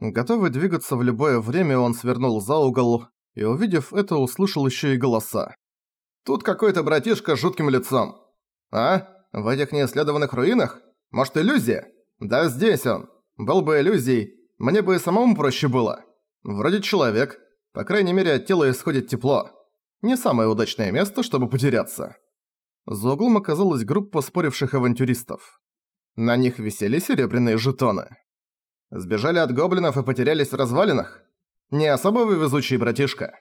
Готовый двигаться в любое время, он свернул за угол и, увидев это, услышал еще и голоса. «Тут какой-то братишка с жутким лицом. А? В этих неисследованных руинах? Может, иллюзия? Да здесь он. Был бы иллюзией, мне бы и самому проще было. Вроде человек. По крайней мере, от тела исходит тепло. Не самое удачное место, чтобы потеряться». За углом оказалась группа споривших авантюристов. На них висели серебряные жетоны. Сбежали от гоблинов и потерялись в развалинах? Не особо вы везучий, братишка.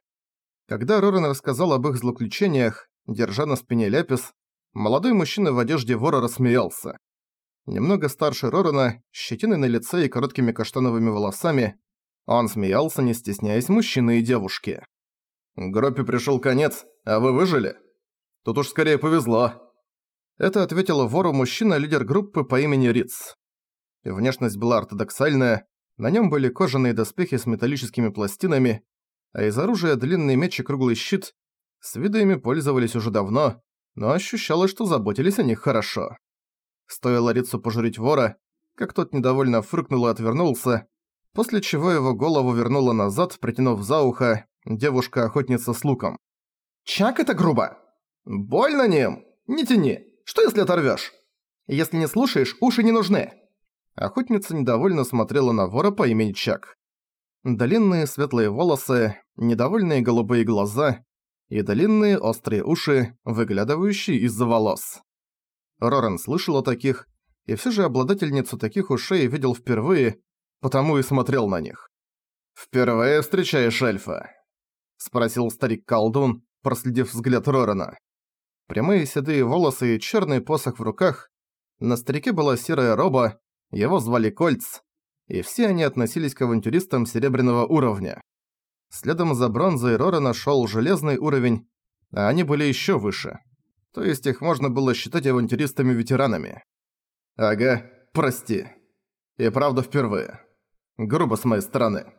Когда Рорен рассказал об их злоключениях, держа на спине ляпис, молодой мужчина в одежде вора рассмеялся. Немного старше Рорена, щетиной на лице и короткими каштановыми волосами, он смеялся, не стесняясь мужчины и девушки. «Группе пришёл конец, а вы выжили? Тут уж скорее повезло». Это ответил вору мужчина-лидер группы по имени Риц. Внешность была ортодоксальная, на нем были кожаные доспехи с металлическими пластинами, а из оружия длинный меч и круглый щит. С виду ими пользовались уже давно, но ощущалось, что заботились о них хорошо. Стоило Рицу пожурить вора, как тот недовольно фыркнул и отвернулся, после чего его голову вернула назад, притянув за ухо девушка-охотница с луком. «Чак это грубо!» «Больно ним! Не тяни! Что если оторвёшь?» «Если не слушаешь, уши не нужны!» Охотница недовольно смотрела на вора по имени Чак. Длинные светлые волосы, недовольные голубые глаза и длинные острые уши, выглядывающие из-за волос. Роран слышал о таких, и все же обладательницу таких ушей видел впервые, потому и смотрел на них. «Впервые встречаешь эльфа?» – спросил старик-колдун, проследив взгляд Рорана. Прямые седые волосы и черный посох в руках. На старике была серая роба, его звали Кольц, и все они относились к авантюристам серебряного уровня. Следом за бронзой Рора нашёл железный уровень, а они были ещё выше. То есть их можно было считать авантюристами-ветеранами. Ага, прости. И правда впервые. Грубо с моей стороны.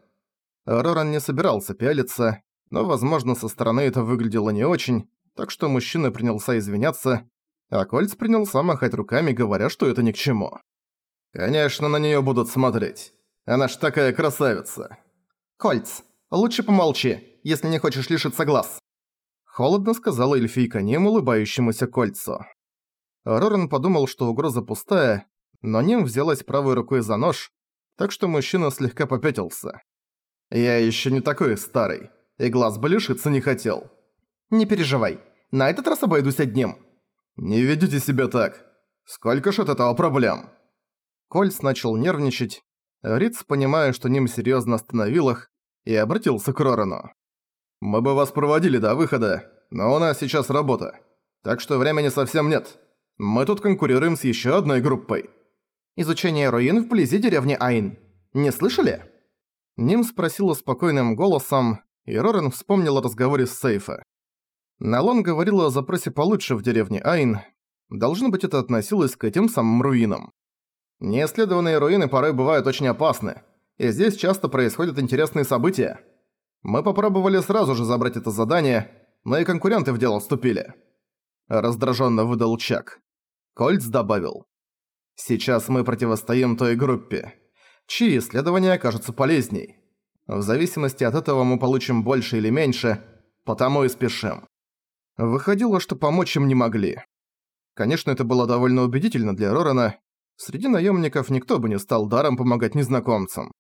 Роран не собирался пялиться, но, возможно, со стороны это выглядело не очень, так что мужчина принялся извиняться, а Кольц принялся махать руками, говоря, что это ни к чему. «Конечно, на неё будут смотреть. Она ж такая красавица». «Кольц, лучше помолчи, если не хочешь лишиться глаз». Холодно сказала эльфийка Ним улыбающемуся Кольцу. Роран подумал, что угроза пустая, но Ним взялась правой рукой за нож, так что мужчина слегка попятился. «Я ещё не такой старый, и глаз бы лишиться не хотел». «Не переживай, на этот раз обойдусь одним». «Не ведите себя так. Сколько ж от этого проблем?» Кольц начал нервничать. Риц, понимая, что Ним серьезно остановил их, и обратился к Рорану. «Мы бы вас проводили до выхода, но у нас сейчас работа. Так что времени совсем нет. Мы тут конкурируем с еще одной группой». «Изучение руин вблизи деревни Айн. Не слышали?» Ним спросила спокойным голосом, и Рорен вспомнил о разговоре с Сейфа. Налон говорила о запросе получше в деревне Айн. Должно быть, это относилось к этим самым руинам. Неисследованные руины порой бывают очень опасны, и здесь часто происходят интересные события. Мы попробовали сразу же забрать это задание, но и конкуренты в дело вступили. Раздраженно выдал Чак. Кольц добавил. Сейчас мы противостоим той группе, чьи исследования окажутся полезней. В зависимости от этого мы получим больше или меньше, потому и спешим. Выходило, что помочь им не могли. Конечно, это было довольно убедительно для Рорана, Среди наемников никто бы не стал даром помогать незнакомцам.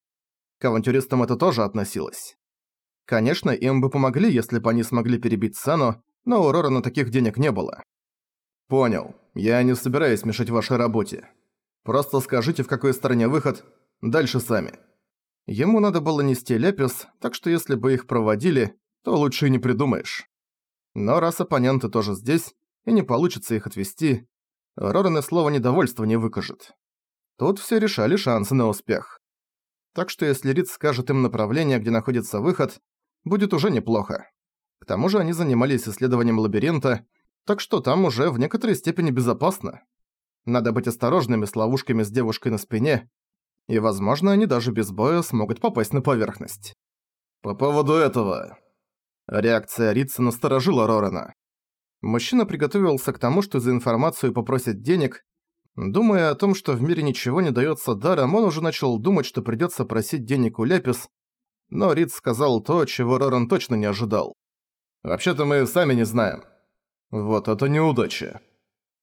К авантюристам это тоже относилось. Конечно, им бы помогли, если бы они смогли перебить цену, но у Рорана таких денег не было. «Понял. Я не собираюсь мешать вашей работе. Просто скажите, в какой стороне выход, дальше сами». Ему надо было нести Лепис, так что если бы их проводили, то лучше и не придумаешь. Но раз оппоненты тоже здесь, и не получится их отвести, Роран и слова недовольства не выкажет. Тут все решали шансы на успех. Так что если Рид скажет им направление, где находится выход, будет уже неплохо. К тому же они занимались исследованием лабиринта, так что там уже в некоторой степени безопасно. Надо быть осторожными с ловушками с девушкой на спине, и, возможно, они даже без боя смогут попасть на поверхность. По поводу этого... Реакция Рица насторожила Рорана. Мужчина приготовился к тому, что за информацию попросят денег, Думая о том, что в мире ничего не даётся даром, он уже начал думать, что придётся просить денег у Лепис, но Рид сказал то, чего Роран точно не ожидал. «Вообще-то мы сами не знаем». «Вот это неудача».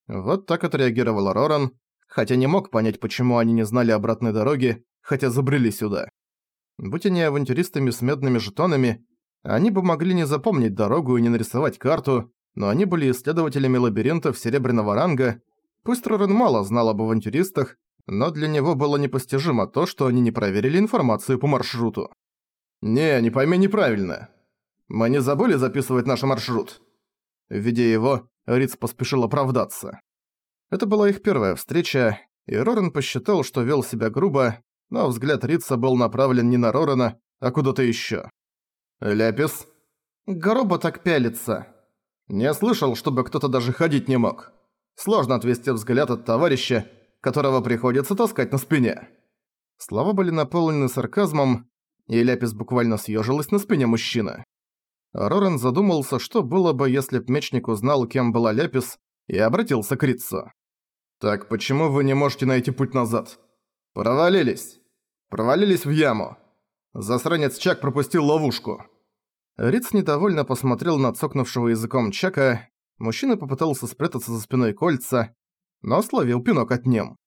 Вот так отреагировал Роран, хотя не мог понять, почему они не знали обратной дороги, хотя забрели сюда. Будь они авантюристами с медными жетонами, они бы могли не запомнить дорогу и не нарисовать карту, но они были исследователями лабиринтов серебряного ранга. Пусть Рорен мало знал об авантюристах, но для него было непостижимо то, что они не проверили информацию по маршруту. «Не, не пойми неправильно. Мы не забыли записывать наш маршрут?» Видя его, Риц поспешил оправдаться. Это была их первая встреча, и Рорен посчитал, что вел себя грубо, но взгляд Рица был направлен не на Рорена, а куда-то ещё. «Ляпис?» «Грубо так пялится». «Не слышал, чтобы кто-то даже ходить не мог. Сложно отвести взгляд от товарища, которого приходится таскать на спине». Слова были наполнены сарказмом, и Ляпис буквально съежилась на спине мужчины. Рорен задумался, что было бы, если б мечник узнал, кем была Ляпис, и обратился к Рицу. «Так почему вы не можете найти путь назад?» «Провалились. Провалились в яму. Засранец Чак пропустил ловушку». Риц недовольно посмотрел на цокнувшего языком Чака. Мужчина попытался спрятаться за спиной кольца, но словил пинок от ним.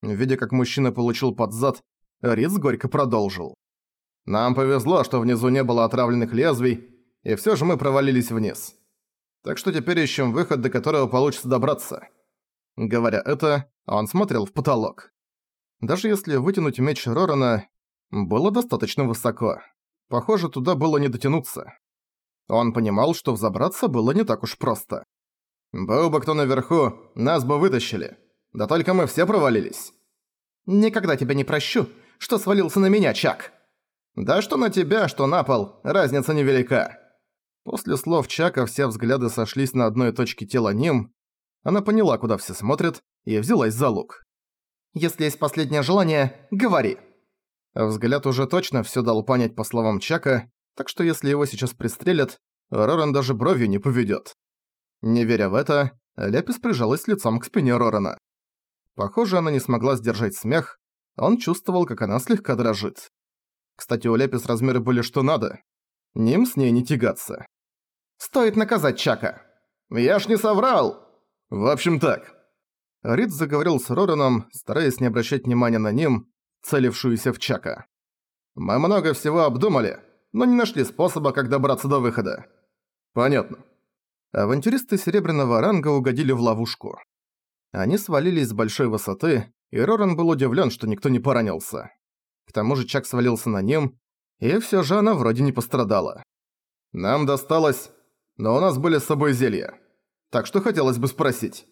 Видя, как мужчина получил под зад, Риц горько продолжил. «Нам повезло, что внизу не было отравленных лезвий, и всё же мы провалились вниз. Так что теперь ищем выход, до которого получится добраться». Говоря это, он смотрел в потолок. Даже если вытянуть меч Рорана, было достаточно высоко. Похоже, туда было не дотянуться. Он понимал, что взобраться было не так уж просто. «Был бы кто наверху, нас бы вытащили. Да только мы все провалились». «Никогда тебя не прощу, что свалился на меня, Чак». «Да что на тебя, что на пол, разница невелика». После слов Чака все взгляды сошлись на одной точке тела Ним. Она поняла, куда все смотрят, и взялась за лук. «Если есть последнее желание, говори». Взгляд уже точно все дал понять по словам Чака, так что если его сейчас пристрелят, Роран даже бровью не поведет. Не веря в это, Лепис прижалась лицом к спине Рорана. Похоже, она не смогла сдержать смех, он чувствовал, как она слегка дрожит. Кстати, у Лепис размеры были что надо. Ним с ней не тягаться. «Стоит наказать Чака!» «Я ж не соврал!» «В общем так». Рид заговорил с Рораном, стараясь не обращать внимания на ним, целившуюся в Чака. «Мы много всего обдумали, но не нашли способа, как добраться до выхода». «Понятно». Авантюристы Серебряного ранга угодили в ловушку. Они свалились с большой высоты, и Роран был удивлен, что никто не поранился. К тому же Чак свалился на ним, и все же она вроде не пострадала. «Нам досталось, но у нас были с собой зелья. Так что хотелось бы спросить.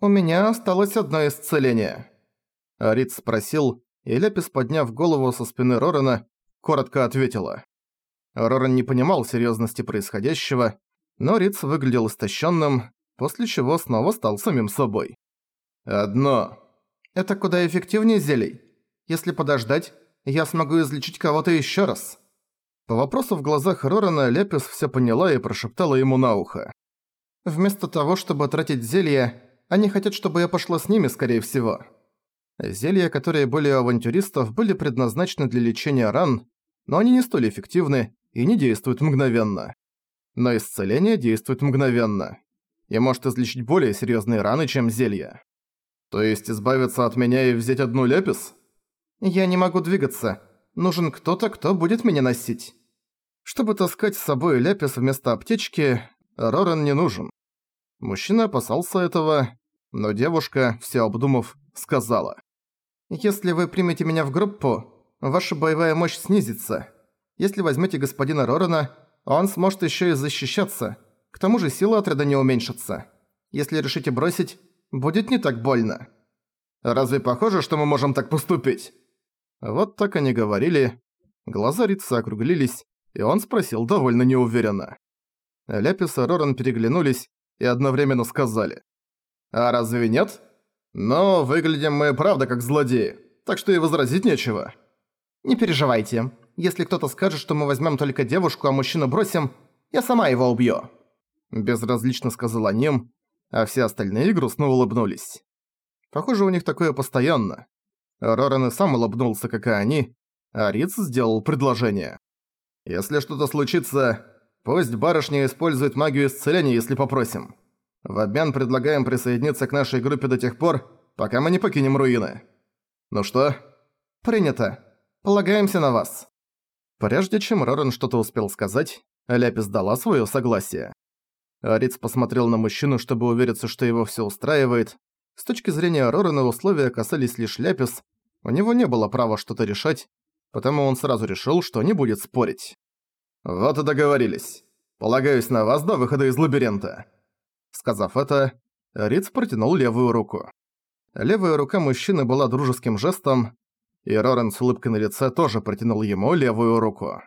У меня осталось одно исцеление». Арит спросил, и Лепис, подняв голову со спины Рорана, коротко ответила. Роран не понимал серьезности происходящего, но Риц выглядел истощенным, после чего снова стал самим собой. «Одно. Это куда эффективнее зелий. Если подождать, я смогу излечить кого-то еще раз». По вопросу в глазах Рорана Лепис все поняла и прошептала ему на ухо. «Вместо того, чтобы тратить зелья, они хотят, чтобы я пошла с ними, скорее всего». Зелья, которые были у авантюристов, были предназначены для лечения ран, но они не столь эффективны и не действуют мгновенно. Но исцеление действует мгновенно и может излечить более серьезные раны, чем зелья. То есть избавиться от меня и взять одну лепис? Я не могу двигаться. Нужен кто-то, кто будет меня носить. Чтобы таскать с собой лепис вместо аптечки, Роран не нужен. Мужчина опасался этого, но девушка, все обдумав, сказала. «Если вы примете меня в группу, ваша боевая мощь снизится. Если возьмете господина Рорана, он сможет еще и защищаться. К тому же сила отряда не уменьшится. Если решите бросить, будет не так больно». «Разве похоже, что мы можем так поступить?» Вот так они говорили. Глаза Рица округлились, и он спросил довольно неуверенно. Ляпис и Роран переглянулись и одновременно сказали. «А разве нет?» Но выглядим мы правда как злодеи, так что и возразить нечего. Не переживайте. Если кто-то скажет, что мы возьмем только девушку, а мужчину бросим, я сама его убью. Безразлично сказала Ним, а все остальные грустно улыбнулись. Похоже, у них такое постоянно. Роран и сам улыбнулся, как и они, а Риц сделал предложение. «Если что-то случится, пусть барышня использует магию исцеления, если попросим. В обмен предлагаем присоединиться к нашей группе до тех пор, пока мы не покинем руины. Ну что?» «Принято. Полагаемся на вас». Прежде чем Роран что-то успел сказать, Ляпис дала своё согласие. Риц посмотрел на мужчину, чтобы увериться, что его всё устраивает. С точки зрения Рорана условия касались лишь Ляпис, у него не было права что-то решать, потому он сразу решил, что не будет спорить. «Вот и договорились. Полагаюсь на вас до выхода из лабиринта». Сказав это, Риц протянул левую руку. Левая рука мужчины была дружеским жестом, и Рорен с улыбкой на лице тоже протянул ему левую руку.